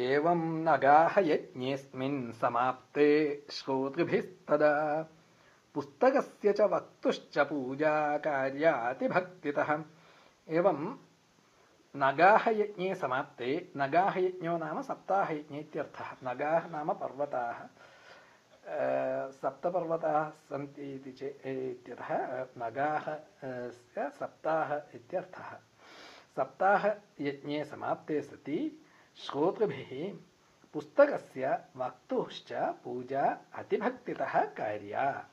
एवं नगाः यज्ञेऽस्मिन् समाप्ते श्रोतृभिस्तदा। पुस्तकस्य च वक्तुश्च पूजा कार्यातिभक्तितः एवं नगाः यज्ञे समाप्ते यज्ञो नाम सप्ताहयज्ञे इत्यर्थः। नगाः नाम पर्वताः। सप्तपर्वताः सन्ति इति चेत् इत्यतः नगाः सप्ताह इत्यर्थः। सप्ताहयज्ञे समाप्ते सति। श्रोतृभिः पुस्तकस्य वक्तुश्च पूजा अतिभक्तितः कार्या।